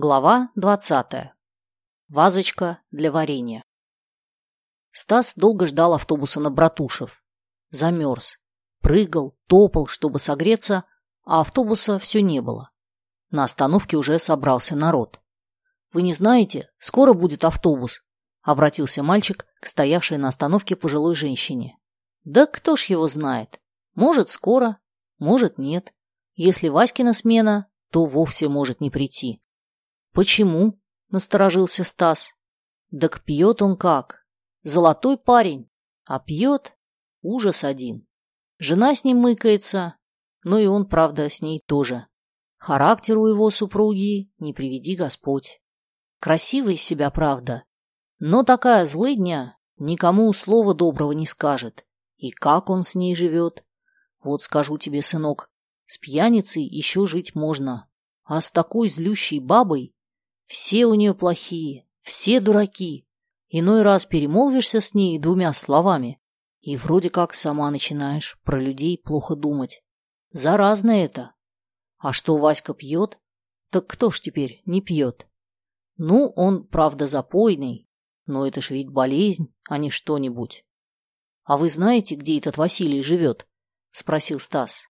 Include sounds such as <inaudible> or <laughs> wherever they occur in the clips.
Глава двадцатая. Вазочка для варенья. Стас долго ждал автобуса на Братушев. Замерз. Прыгал, топал, чтобы согреться, а автобуса все не было. На остановке уже собрался народ. «Вы не знаете, скоро будет автобус», — обратился мальчик к стоявшей на остановке пожилой женщине. «Да кто ж его знает? Может, скоро, может, нет. Если Васькина смена, то вовсе может не прийти». «Почему?» — насторожился Стас. «Так пьет он как? Золотой парень. А пьет? Ужас один. Жена с ним мыкается, но и он, правда, с ней тоже. Характер у его супруги не приведи Господь. Красивый себя, правда, но такая злыдня никому слова доброго не скажет. И как он с ней живет? Вот скажу тебе, сынок, с пьяницей еще жить можно, а с такой злющей бабой все у нее плохие, все дураки. Иной раз перемолвишься с ней двумя словами, и вроде как сама начинаешь про людей плохо думать. Заразно это. А что Васька пьет? Так кто ж теперь не пьет? Ну, он, правда, запойный, но это ж ведь болезнь, а не что-нибудь. А вы знаете, где этот Василий живет? Спросил Стас.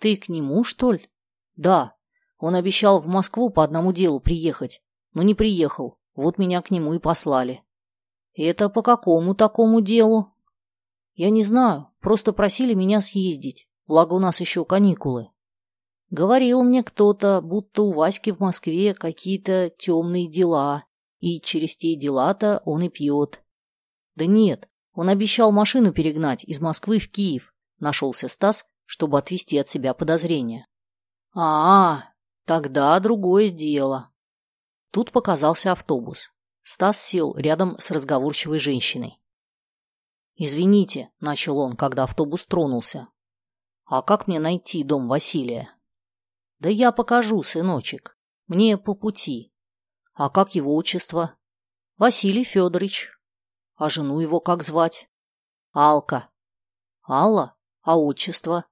Ты к нему, что ли? Да. Он обещал в Москву по одному делу приехать но не приехал. Вот меня к нему и послали. Это по какому такому делу? Я не знаю, просто просили меня съездить, благо у нас еще каникулы. Говорил мне кто-то, будто у Васьки в Москве какие-то темные дела, и через те дела-то он и пьет. Да нет, он обещал машину перегнать из Москвы в Киев, нашелся Стас, чтобы отвести от себя подозрения. А, -а тогда другое дело. Тут показался автобус. Стас сел рядом с разговорчивой женщиной. «Извините», — начал он, когда автобус тронулся. «А как мне найти дом Василия?» «Да я покажу, сыночек. Мне по пути. А как его отчество?» «Василий Федорович. А жену его как звать?» «Алка». «Алла? А отчество?»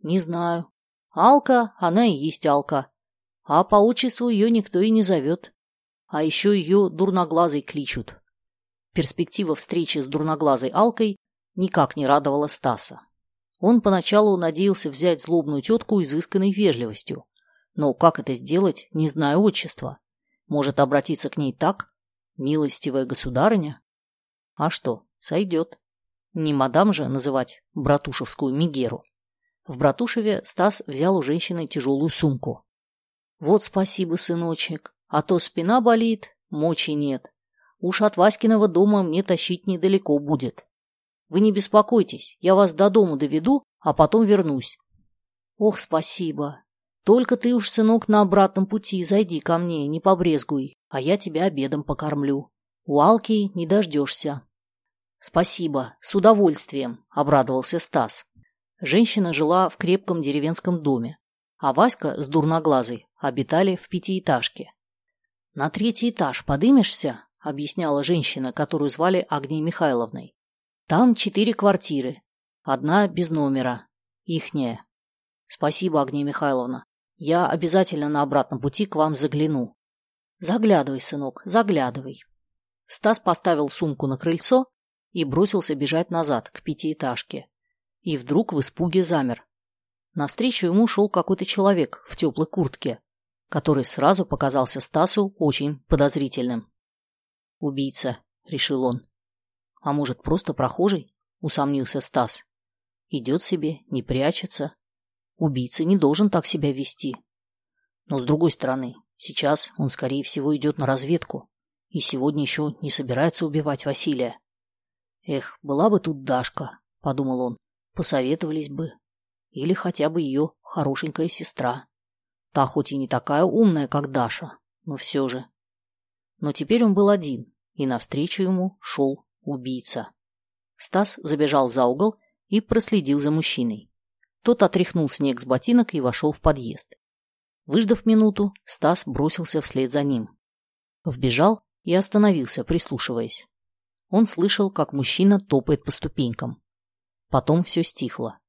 «Не знаю. Алка, она и есть Алка а по отчеству ее никто и не зовет. А еще ее дурноглазой кличут. Перспектива встречи с дурноглазой Алкой никак не радовала Стаса. Он поначалу надеялся взять злобную тетку изысканной вежливостью. Но как это сделать, не зная отчества? Может обратиться к ней так? Милостивая государыня? А что, сойдет. Не мадам же называть братушевскую Мигеру. В Братушеве Стас взял у женщины тяжелую сумку. Вот спасибо, сыночек. А то спина болит, мочи нет. Уж от Васькиного дома мне тащить недалеко будет. Вы не беспокойтесь, я вас до дому доведу, а потом вернусь. Ох, спасибо. Только ты уж, сынок, на обратном пути зайди ко мне, не побрезгуй, а я тебя обедом покормлю. У Алки не дождешься. Спасибо, с удовольствием, обрадовался Стас. Женщина жила в крепком деревенском доме, а Васька с дурноглазой обитали в пятиэтажке. «На третий этаж подымешься?» – объясняла женщина, которую звали Агнией Михайловной. «Там четыре квартиры. Одна без номера. Ихняя. Спасибо, Агния Михайловна. Я обязательно на обратном пути к вам загляну. Заглядывай, сынок, заглядывай». Стас поставил сумку на крыльцо и бросился бежать назад, к пятиэтажке. И вдруг в испуге замер. Навстречу ему шел какой-то человек в теплой куртке, который сразу показался Стасу очень подозрительным. «Убийца», — решил он. «А может, просто прохожий?» — усомнился Стас. «Идет себе, не прячется. Убийца не должен так себя вести. Но, с другой стороны, сейчас он, скорее всего, идет на разведку и сегодня еще не собирается убивать Василия. Эх, была бы тут Дашка, — подумал он, — посоветовались бы. Или хотя бы ее хорошенькая сестра. Та хоть и не такая умная, как Даша, но все же. Но теперь он был один, и навстречу ему шел убийца. Стас забежал за угол и проследил за мужчиной. Тот отряхнул снег с ботинок и вошел в подъезд. Выждав минуту, Стас бросился вслед за ним. Вбежал и остановился, прислушиваясь. Он слышал, как мужчина топает по ступенькам. Потом все стихло.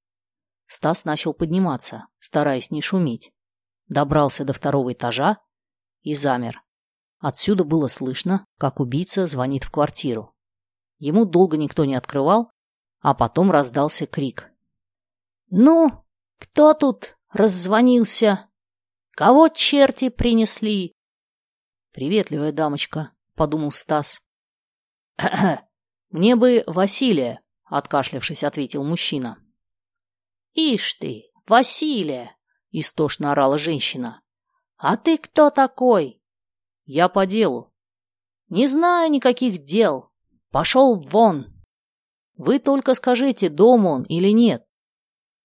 Стас начал подниматься, стараясь не шуметь. Добрался до второго этажа и замер. Отсюда было слышно, как убийца звонит в квартиру. Ему долго никто не открывал, а потом раздался крик. «Ну, кто тут раззвонился? Кого черти принесли?» «Приветливая дамочка», — подумал Стас. «Мне бы Василия», — откашлявшись, ответил мужчина. «Ишь ты, Василия!» — истошно орала женщина. «А ты кто такой?» «Я по делу». «Не знаю никаких дел. Пошел вон!» «Вы только скажите, дом он или нет?»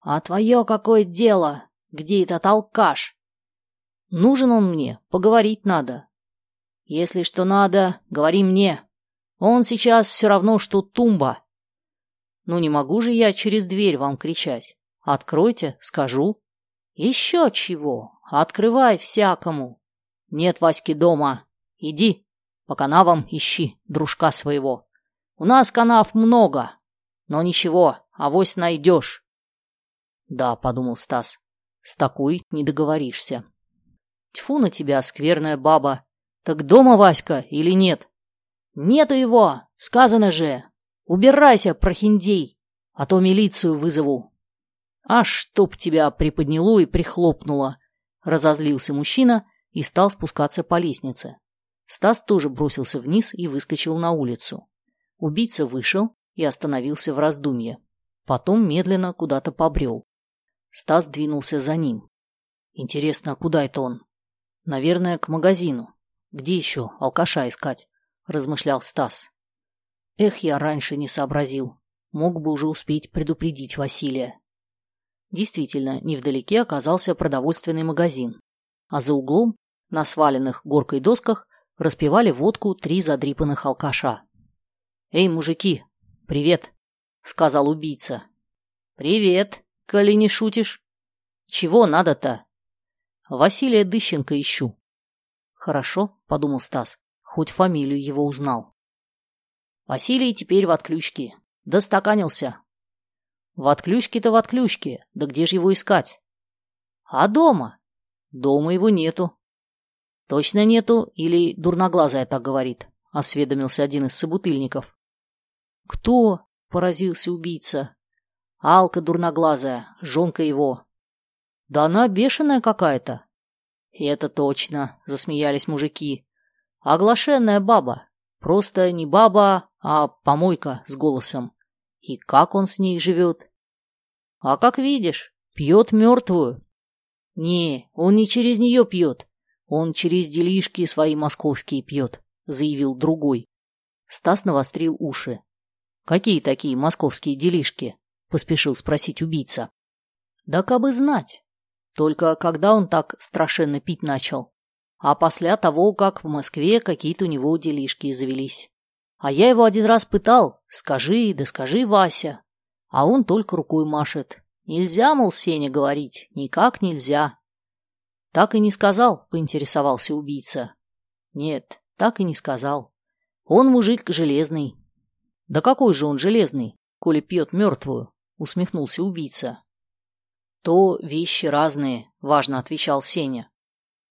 «А твое какое дело? Где этот алкаш?» «Нужен он мне, поговорить надо». «Если что надо, говори мне. Он сейчас все равно, что тумба». «Ну не могу же я через дверь вам кричать. Откройте, скажу». «Еще чего? Открывай всякому. Нет Васьки дома. Иди, по канавам ищи дружка своего. У нас канав много, но ничего, авось найдешь. Да, подумал Стас, с такой не договоришься. Тьфу на тебя, скверная баба. Так дома Васька или нет? Нету его, сказано же. Убирайся, прохиндей, а то милицию вызову. А чтоб тебя приподняло и прихлопнуло, разозлился мужчина и стал спускаться по лестнице. Стас тоже бросился вниз и выскочил на улицу. Убийца вышел и остановился в раздумье. Потом медленно куда-то побрел. Стас двинулся за ним. Интересно, куда это он? Наверное, к магазину. Где еще алкаша искать? Размышлял Стас. Эх, я раньше не сообразил. Мог бы уже успеть предупредить Василия. Действительно, невдалеке оказался продовольственный магазин. А за углом, на сваленных горкой досках, распивали водку три задрипанных алкаша. «Эй, мужики, привет!» — сказал убийца. «Привет, коли не шутишь. Чего надо-то?» «Василия Дыщенко ищу». «Хорошо», — подумал Стас, хоть фамилию его узнал. «Василий теперь в отключке. Достаканился». «В отключке-то в отключке. Да где же его искать?» «А дома?» «Дома его нету». «Точно нету? Или дурноглазая так говорит?» — осведомился один из собутыльников. «Кто?» — поразился убийца. «Алка дурноглазая, жонка его». «Да она бешеная какая-то». «Это точно», — засмеялись мужики. «Оглашенная баба. Просто не баба, а помойка с голосом. И как он с ней живет?» «А как видишь, пьет мертвую». «Не, он не через нее пьет. Он через делишки свои московские пьет», — заявил другой. Стас навострил уши. «Какие такие московские делишки?» — поспешил спросить убийца. «Да кабы знать. Только когда он так страшенно пить начал? А после того, как в Москве какие-то у него делишки завелись. А я его один раз пытал, скажи, да скажи, Вася. А он только рукой машет. Нельзя, мол, Сеня говорить, никак нельзя. Так и не сказал, поинтересовался убийца. Нет, так и не сказал. Он мужик железный, «Да какой же он железный, коли пьет мертвую?» — усмехнулся убийца. «То вещи разные», — важно отвечал Сеня.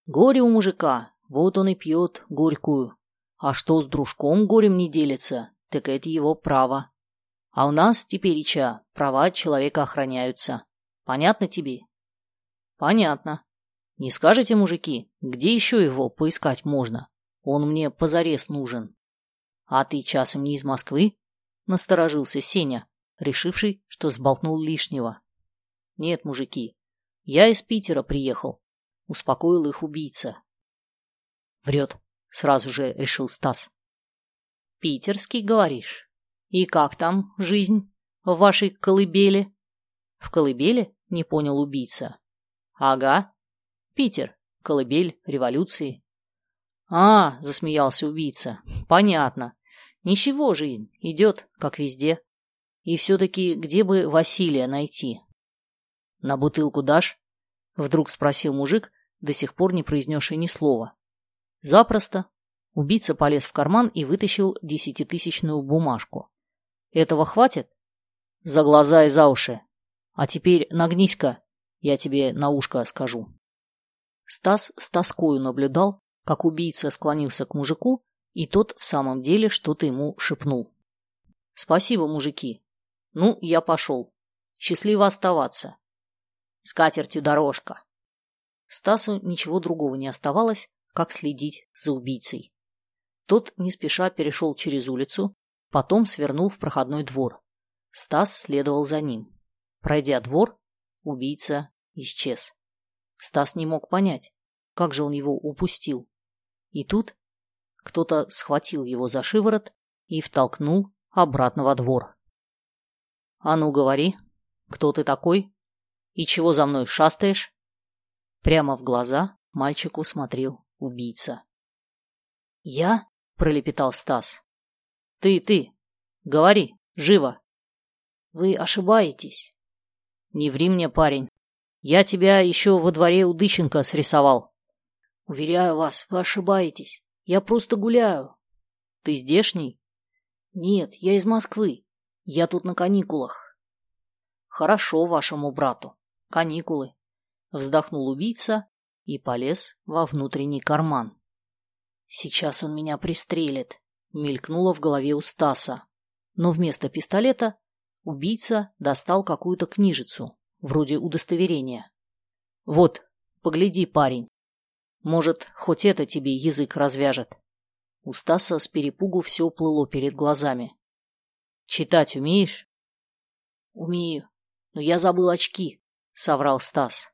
«Горе у мужика, вот он и пьет горькую. А что с дружком горем не делится, так это его право. А у нас, теперь ича, права человека охраняются. Понятно тебе?» «Понятно. Не скажете, мужики, где еще его поискать можно? Он мне позарез нужен. А ты часом не из Москвы?» Насторожился Сеня, решивший, что сболтнул лишнего. «Нет, мужики, я из Питера приехал», — успокоил их убийца. «Врет», — сразу же решил Стас. «Питерский, говоришь? И как там жизнь в вашей колыбели?» «В колыбели?» — не понял убийца. «Ага. Питер. Колыбель революции». «А, — засмеялся убийца, — понятно. Ничего, жизнь идет, как везде. И все-таки где бы Василия найти? На бутылку дашь? Вдруг спросил мужик, до сих пор не произнесший ни слова. Запросто. Убийца полез в карман и вытащил десятитысячную бумажку. Этого хватит? За глаза и за уши. А теперь нагнись-ка, я тебе на ушко скажу. Стас с тоскою наблюдал, как убийца склонился к мужику, и тот в самом деле что-то ему шепнул. «Спасибо, мужики. Ну, я пошел. Счастливо оставаться. С катертью дорожка». Стасу ничего другого не оставалось, как следить за убийцей. Тот не спеша перешел через улицу, потом свернул в проходной двор. Стас следовал за ним. Пройдя двор, убийца исчез. Стас не мог понять, как же он его упустил. И тут кто-то схватил его за шиворот и втолкнул обратно во двор. «А ну, говори, кто ты такой? И чего за мной шастаешь?» Прямо в глаза мальчику смотрел убийца. «Я?» – пролепетал Стас. «Ты, ты! Говори, живо!» «Вы ошибаетесь!» «Не ври мне, парень. Я тебя еще во дворе у Дыщенко срисовал». «Уверяю вас, вы ошибаетесь. Я просто гуляю». «Ты здешний?» «Нет, я из Москвы. Я тут на каникулах». «Хорошо вашему брату. Каникулы. Вздохнул убийца и полез во внутренний карман. «Сейчас он меня пристрелит», — мелькнуло в голове у Стаса. Но вместо пистолета убийца достал какую-то книжицу, вроде удостоверения. «Вот, погляди, парень. Может, хоть это тебе язык развяжет». У Стаса с перепугу все плыло перед глазами. «Читать умеешь?» «Умею, но я забыл очки», — соврал Стас.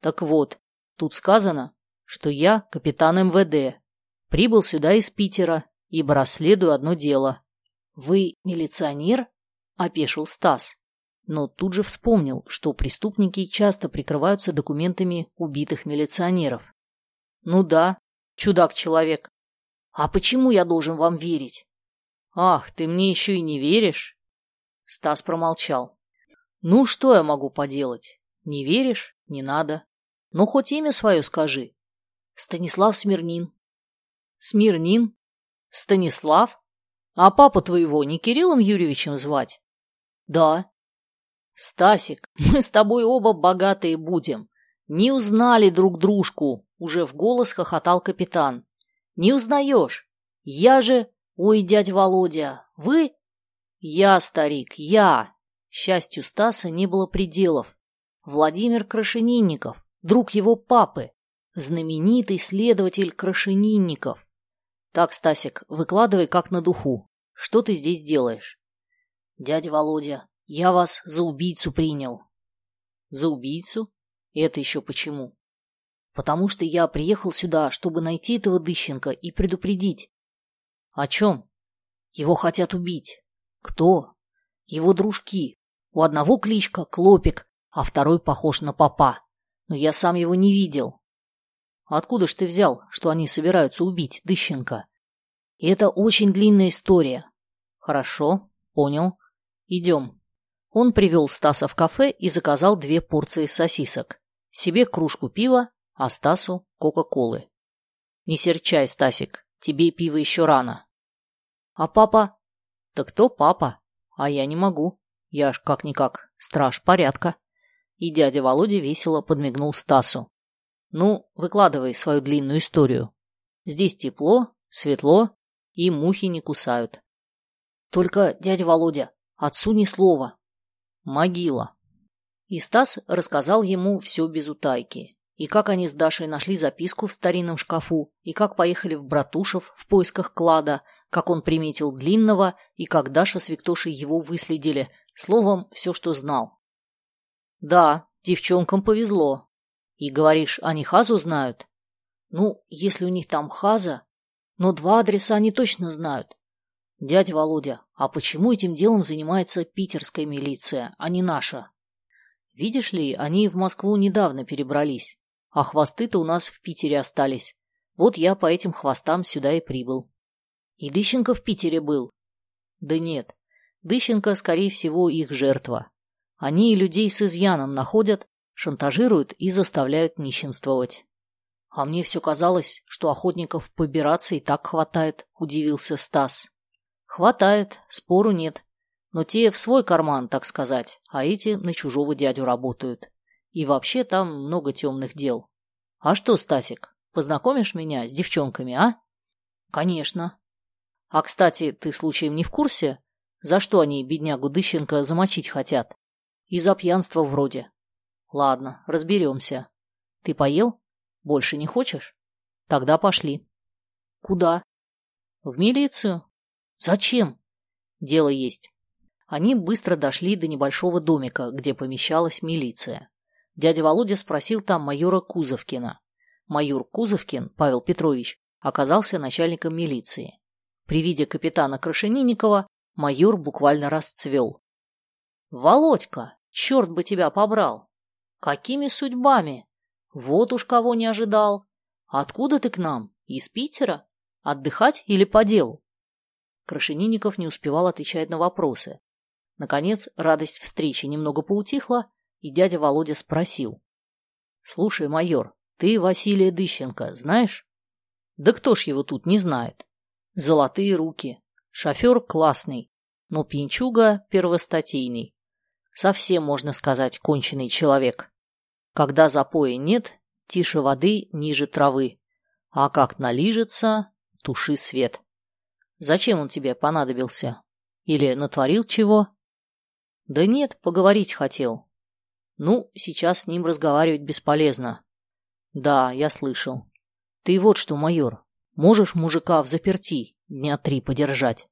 Так вот, тут сказано, что я капитан МВД. Прибыл сюда из Питера, ибо расследую одно дело. Вы милиционер? Опешил Стас. Но тут же вспомнил, что преступники часто прикрываются документами убитых милиционеров. Ну да, чудак-человек. А почему я должен вам верить? Ах, ты мне еще и не веришь? Стас промолчал. Ну, что я могу поделать? Не веришь? Не надо. Ну, хоть имя свое скажи. Станислав Смирнин. Смирнин? Станислав? А папа твоего не Кириллом Юрьевичем звать? Да. Стасик, <laughs> мы с тобой оба богатые будем. Не узнали друг дружку, уже в голос хохотал капитан. Не узнаешь? Я же... Ой, дядь Володя, вы? Я, старик, я. Счастью Стаса не было пределов. Владимир Крашенинников, друг его папы, знаменитый следователь Крашенинников. Так, Стасик, выкладывай как на духу. Что ты здесь делаешь? Дядя Володя, я вас за убийцу принял. За убийцу? Это еще почему? Потому что я приехал сюда, чтобы найти этого Дыщенко и предупредить. О чем? Его хотят убить. Кто? Его дружки. У одного кличка Клопик, а второй похож на папа. Но я сам его не видел. Откуда ж ты взял, что они собираются убить Дыщенко? Это очень длинная история. Хорошо, понял. Идем. Он привел Стаса в кафе и заказал две порции сосисок. Себе кружку пива, а Стасу кока-колы. Не серчай, Стасик, тебе пиво еще рано. А папа? Так кто папа? А я не могу. Я ж как-никак страж порядка. И дядя Володя весело подмигнул Стасу. «Ну, выкладывай свою длинную историю. Здесь тепло, светло, и мухи не кусают». «Только, дядя Володя, отцу ни слова». «Могила». И Стас рассказал ему все без утайки. И как они с Дашей нашли записку в старинном шкафу, и как поехали в Братушев в поисках клада, как он приметил Длинного, и как Даша с Виктошей его выследили. Словом, все, что знал. Да, девчонкам повезло. И говоришь, они Хазу знают? Ну, если у них там Хаза, но два адреса они точно знают. Дядя Володя, а почему этим делом занимается питерская милиция, а не наша? Видишь ли, они в Москву недавно перебрались, а хвосты-то у нас в Питере остались. Вот я по этим хвостам сюда и прибыл. И Дыщенко в Питере был? Да нет, Дыщенко, скорее всего, их жертва. Они людей с изъяном находят, шантажируют и заставляют нищенствовать. А мне все казалось, что охотников побираться и так хватает, удивился Стас. Хватает, спору нет. Но те в свой карман, так сказать, а эти на чужого дядю работают. И вообще там много темных дел. А что, Стасик, Познакомишь меня с девчонками, а? Конечно. А, кстати, ты случаем не в курсе, за что они беднягу Дыщенко замочить хотят? Из-за пьянства вроде. Ладно, разберемся. Ты поел? Больше не хочешь? Тогда пошли. Куда? В милицию. Зачем? Дело есть. Они быстро дошли до небольшого домика, где помещалась милиция. Дядя Володя спросил там майора Кузовкина. Майор Кузовкин, Павел Петрович, оказался начальником милиции. При виде капитана Крашенинникова майор буквально расцвел. «Володька, черт бы тебя побрал! Какими судьбами? Вот уж кого не ожидал! Откуда ты к нам? Из Питера? Отдыхать или по делу?» Крашенинников не успевал отвечать на вопросы. Наконец, радость встречи немного поутихла, и дядя Володя спросил. «Слушай, майор, ты Василия Дыщенко знаешь?» «Да кто ж его тут не знает?» «Золотые руки. Шофер классный, но пьянчуга первостатейный. Совсем, можно сказать, конченый человек. Когда запоя нет, тише воды, ниже травы. А как налижется, туши свет. Зачем он тебе понадобился? Или натворил чего?» Да нет, поговорить хотел. Ну, сейчас с ним разговаривать бесполезно. Да, я слышал. Ты вот что, майор, можешь мужика в заперти дня три подержать?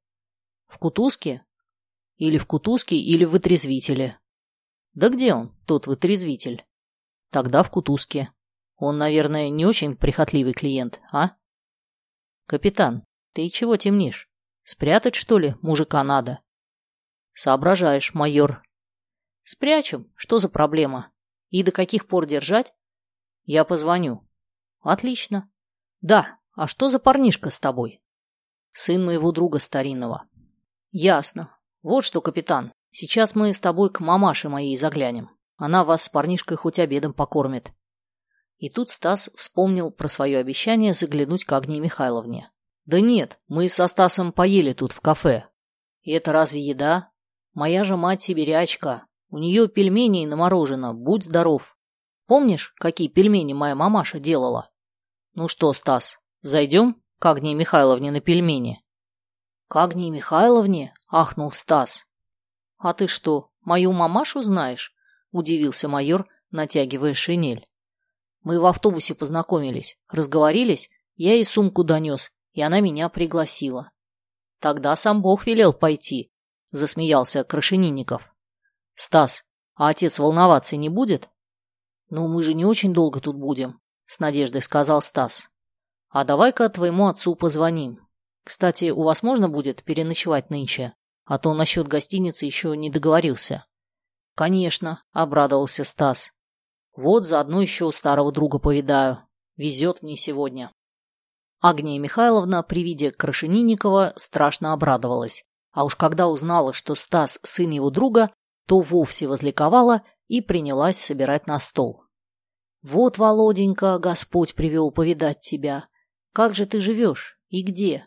В кутузке? Или в кутузке, или в вытрезвителе. Да где он, тот вытрезвитель? Тогда в кутузке. Он, наверное, не очень прихотливый клиент, а? Капитан, ты чего темнишь? Спрятать, что ли, мужика надо? Соображаешь, майор. Спрячем. Что за проблема? И до каких пор держать? Я позвоню. Отлично. Да, а что за парнишка с тобой? Сын моего друга старинного. Ясно. Вот что, капитан, сейчас мы с тобой к мамаше моей заглянем. Она вас с парнишкой хоть обедом покормит. И тут Стас вспомнил про свое обещание заглянуть к Агнии Михайловне. Да нет, мы со Стасом поели тут в кафе. И это разве еда? Моя же мать сибирячка. У нее пельмени наморожено, будь здоров. Помнишь, какие пельмени моя мамаша делала? Ну что, Стас, зайдем к Агнии Михайловне на пельмени? К Агнии Михайловне? Ахнул Стас. А ты что, мою мамашу знаешь? Удивился майор, натягивая шинель. Мы в автобусе познакомились, разговорились, я ей сумку донес, и она меня пригласила. Тогда сам Бог велел пойти, засмеялся Крашенинников. Стас, а отец волноваться не будет? Ну, мы же не очень долго тут будем, с надеждой сказал Стас. А давай-ка твоему отцу позвоним. Кстати, у вас можно будет переночевать нынче? А то насчет гостиницы еще не договорился. Конечно, обрадовался Стас. Вот заодно еще старого друга повидаю. Везет мне сегодня. Агния Михайловна при виде Крашенинникова страшно обрадовалась. А уж когда узнала, что Стас – сын его друга, то вовсе возликовала и принялась собирать на стол. «Вот, Володенька, Господь привел повидать тебя. Как же ты живешь и где?»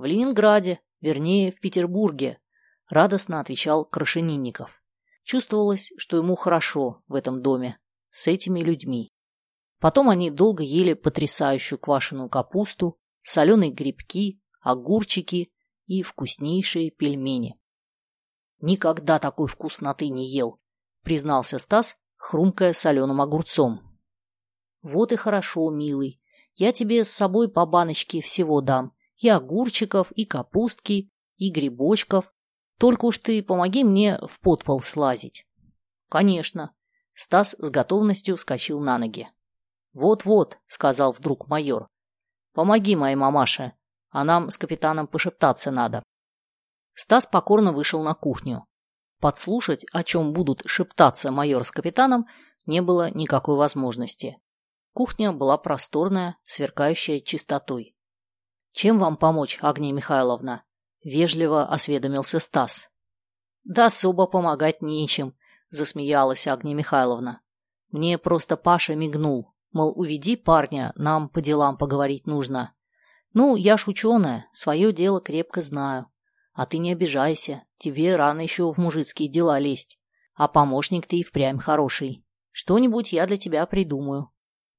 «В Ленинграде, вернее, в Петербурге», – радостно отвечал Крашенинников. Чувствовалось, что ему хорошо в этом доме, с этими людьми. Потом они долго ели потрясающую квашеную капусту, соленые грибки, огурчики и вкуснейшие пельмени. Никогда такой вкусноты не ел, признался Стас, хрумкая соленым огурцом. Вот и хорошо, милый. Я тебе с собой по баночке всего дам. И огурчиков, и капустки, и грибочков. Только уж ты помоги мне в подпол слазить. Конечно. Стас с готовностью вскочил на ноги. Вот-вот, сказал вдруг майор. Помоги моей мамаше а нам с капитаном пошептаться надо. Стас покорно вышел на кухню. Подслушать, о чем будут шептаться майор с капитаном, не было никакой возможности. Кухня была просторная, сверкающая чистотой. «Чем вам помочь, Агния Михайловна?» – вежливо осведомился Стас. «Да особо помогать нечем», – засмеялась Агния Михайловна. «Мне просто Паша мигнул, мол, уведи парня, нам по делам поговорить нужно. Ну, я ж ученая, свое дело крепко знаю. А ты не обижайся, тебе рано еще в мужицкие дела лезть. А помощник ты и впрямь хороший. Что-нибудь я для тебя придумаю.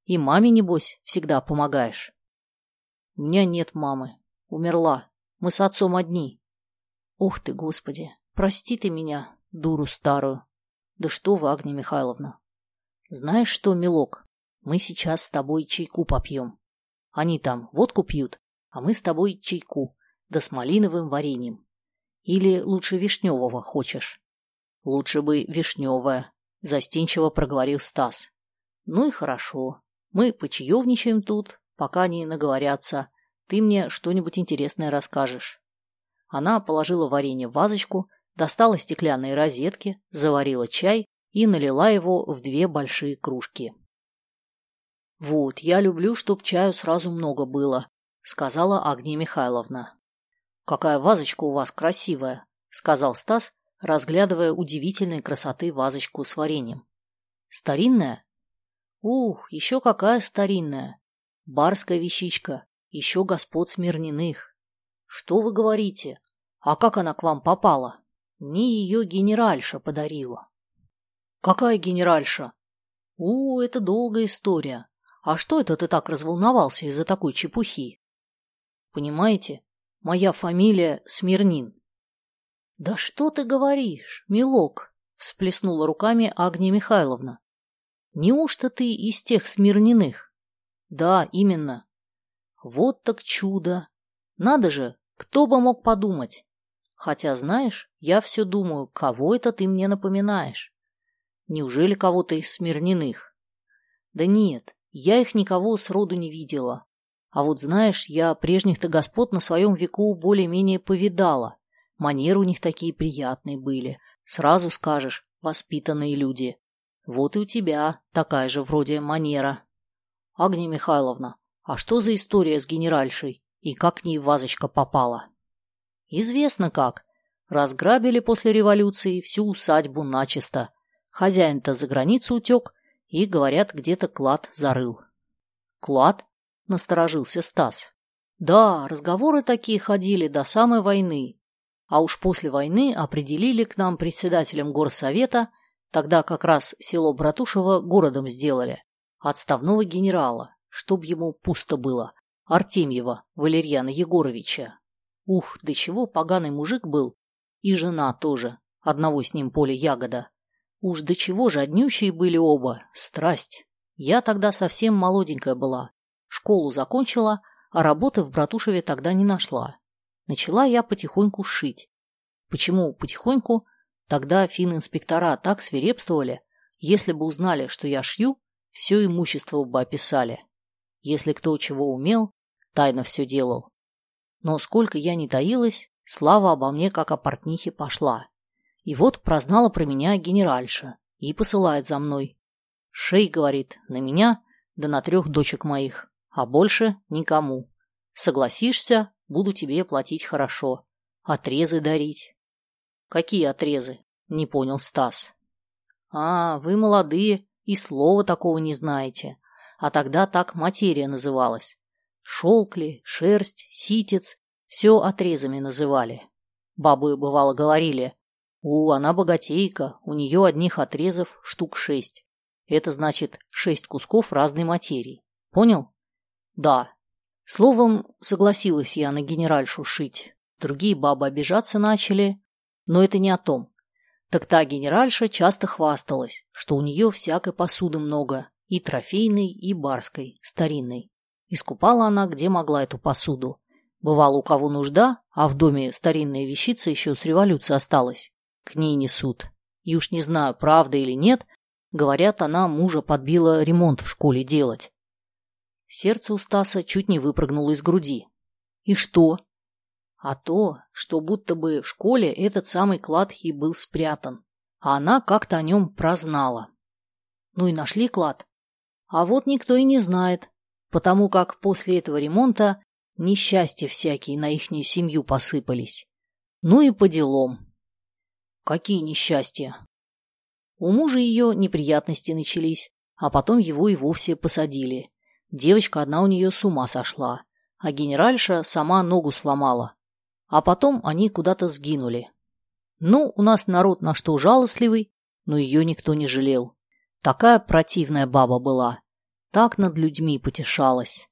И маме, небось, всегда помогаешь. У меня нет мамы. Умерла. Мы с отцом одни. Ух ты, господи, прости ты меня, дуру старую. Да что вы, Агния Михайловна. Знаешь что, милок, мы сейчас с тобой чайку попьем. Они там водку пьют, а мы с тобой чайку, да с малиновым вареньем. Или лучше вишневого хочешь? Лучше бы вишневое, застенчиво проговорил Стас. Ну и хорошо. Мы почаевничаем тут, пока не наговорятся. Ты мне что-нибудь интересное расскажешь. Она положила варенье в вазочку, достала стеклянные розетки, заварила чай и налила его в две большие кружки. «Вот, я люблю, чтоб чаю сразу много было», — сказала Агния Михайловна. «Какая вазочка у вас красивая», — сказал Стас, разглядывая удивительной красоты вазочку с вареньем. «Старинная?» «Ух, еще какая старинная! Барская вещичка, еще господ Смирниных. Что вы говорите? А как она к вам попала? Мне ее генеральша подарила». «Какая генеральша?» «У, это долгая история. А что это ты так разволновался из-за такой чепухи?» «Понимаете, моя фамилия Смирнин. «Да что ты говоришь, милок?» – всплеснула руками Агния Михайловна. «Неужто ты из тех смирненных?» «Да, именно». «Вот так чудо! Надо же, кто бы мог подумать? Хотя, знаешь, я все думаю, кого это ты мне напоминаешь? Неужели кого-то из смирненных?» «Да нет, я их никого сроду не видела. А вот знаешь, я прежних-то господ на своем веку более-менее повидала. Манеры у них такие приятные были. Сразу скажешь, воспитанные люди. Вот и у тебя такая же вроде манера. Агния Михайловна, а что за история с генеральшей? И как к ней вазочка попала? Известно как. Разграбили после революции всю усадьбу начисто. Хозяин-то за границу утек и, говорят, где-то клад зарыл. Клад? Насторожился Стас. Да, разговоры такие ходили до самой войны а уж после войны определили к нам председателем горсовета, тогда как раз село Братушево городом сделали, отставного генерала, чтоб ему пусто было, Артемьева Валерьяна Егоровича. Ух, до чего поганый мужик был, и жена тоже, одного с ним поле ягода. Уж до чего же однющие были оба, страсть. Я тогда совсем молоденькая была, школу закончила, а работы в Братушеве тогда не нашла начала я потихоньку шить. Почему потихоньку? Тогда финн-инспектора так свирепствовали, если бы узнали, что я шью, все имущество бы описали. Если кто чего умел, тайно все делал. Но сколько я не таилась, слава обо мне как о портнихе пошла. И вот прознала про меня генеральша и посылает за мной. Шей, говорит, на меня, да на трех дочек моих, а больше никому. Согласишься, Буду тебе платить хорошо. Отрезы дарить. Какие отрезы? Не понял Стас. А, вы молодые и слова такого не знаете. А тогда так материя называлась. Шелк ли, шерсть, ситец, все отрезами называли. Бабы, бывало, говорили, у, она богатейка, у нее одних отрезов штук шесть. Это значит шесть кусков разной материи. Понял? Да, Словом, согласилась я на генеральшу шить. Другие бабы обижаться начали, но это не о том. Та генеральша часто хвасталась, что у нее всякой посуды много, и трофейной, и барской, старинной. Искупала она, где могла эту посуду. Бывало, у кого нужда, а в доме старинная вещица еще с революции осталась. К ней несут. И уж не знаю, правда или нет, говорят, она мужа подбила ремонт в школе делать. Сердце у Стаса чуть не выпрыгнуло из груди. И что? А то, что будто бы в школе этот самый клад и был спрятан, а она как-то о нем прознала. Ну и нашли клад. А вот никто и не знает, потому как после этого ремонта несчастья всякие на ихнюю семью посыпались. Ну и по делам. Какие несчастья? У мужа ее неприятности начались, а потом его и вовсе посадили. Девочка одна у нее с ума сошла, а генеральша сама ногу сломала. А потом они куда-то сгинули. Ну, у нас народ на что жалостливый, но ее никто не жалел. Такая противная баба была. так над людьми потешалась.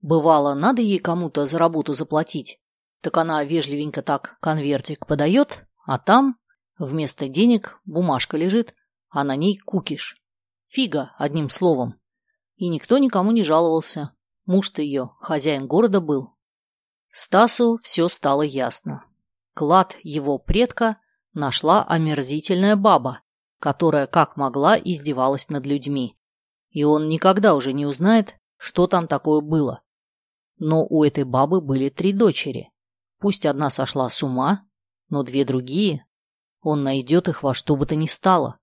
Бывало, надо ей кому-то за работу заплатить, так она вежливенько так конвертик подает, а там вместо денег бумажка лежит, а на ней кукиш. Фига, одним словом. И никто никому не жаловался. Муж-то ее, хозяин города был. Стасу все стало ясно. Клад его предка нашла омерзительная баба, которая как могла издевалась над людьми. И он никогда уже не узнает, что там такое было. Но у этой бабы были три дочери. Пусть одна сошла с ума, но две другие. Он найдет их во что бы то ни стало.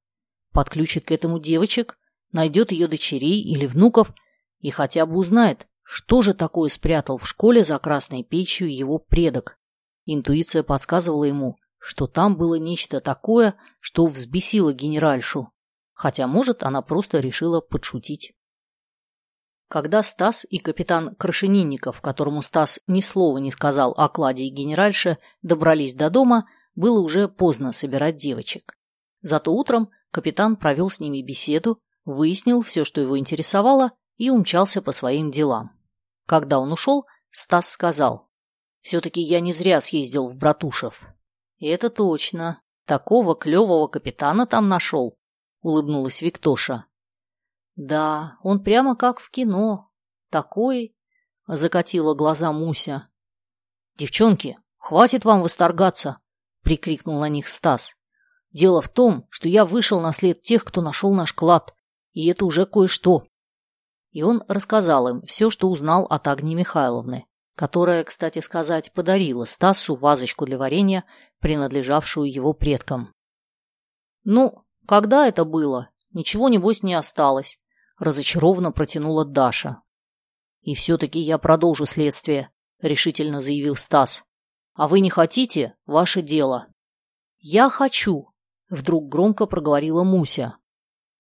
Подключит к этому девочек, найдет ее дочерей или внуков и хотя бы узнает, что же такое спрятал в школе за красной печью его предок. Интуиция подсказывала ему, что там было нечто такое, что взбесило генеральшу. Хотя, может, она просто решила подшутить. Когда Стас и капитан Крашенинников, которому Стас ни слова не сказал о кладе и генеральше, добрались до дома, было уже поздно собирать девочек. Зато утром капитан провел с ними беседу, выяснил все, что его интересовало, и умчался по своим делам. Когда он ушел, Стас сказал, «Все-таки я не зря съездил в Братушев». «Это точно. Такого клевого капитана там нашел», — улыбнулась Виктоша. Да, он прямо как в кино. Такой... Закатила глаза Муся. «Девчонки, хватит вам восторгаться!» — прикрикнул на них Стас. «Дело в том, что я вышел на след тех, кто нашел наш клад, и это уже кое-что». И он рассказал им все, что узнал от Агнии Михайловны, которая, кстати сказать, подарила Стасу вазочку для варенья, принадлежавшую его предкам. «Ну, когда это было? Ничего, небось, не осталось разочарованно протянула Даша. «И все-таки я продолжу следствие», — решительно заявил Стас. «А вы не хотите? Ваше дело». «Я хочу», — вдруг громко проговорила Муся.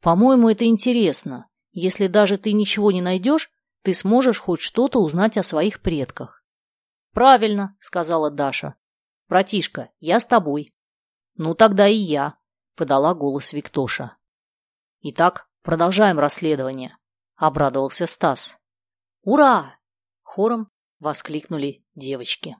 «По-моему, это интересно. Если даже ты ничего не найдешь, ты сможешь хоть что-то узнать о своих предках». «Правильно», — сказала Даша. «Братишка, я с тобой». «Ну, тогда и я», — подала голос Виктоша. «Итак, Продолжаем расследование, обрадовался Стас. Ура! Хором воскликнули девочки.